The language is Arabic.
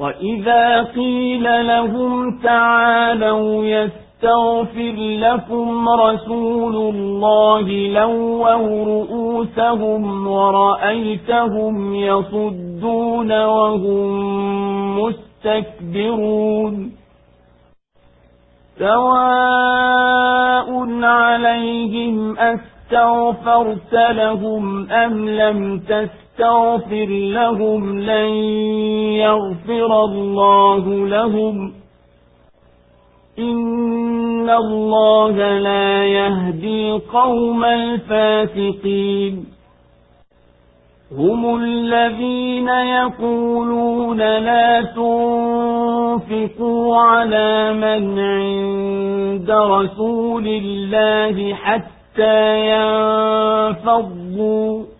وإذا قيل لهم تعالوا يستغفر لكم رسول الله لووا رؤوسهم ورأيتهم يصدون وهم مستكبرون سواء عليهم أستغفرت لهم أم لم تستغفر لهم لن يغفر الله لهم. إن الله لا يهدي قوم الفاسقين. هم الذين يقولون لا تنفقوا على من عند رسول الله حتى ينفضوا.